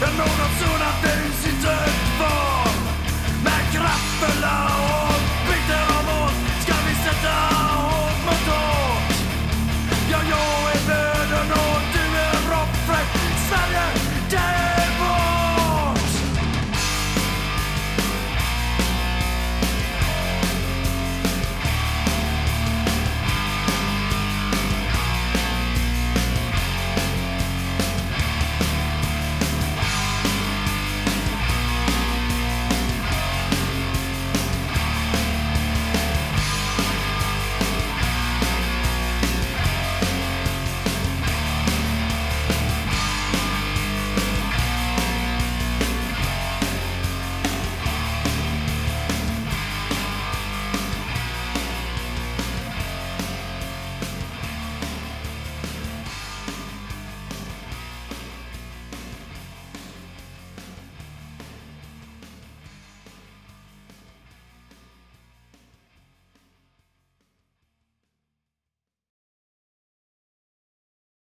e no, not soon I daisy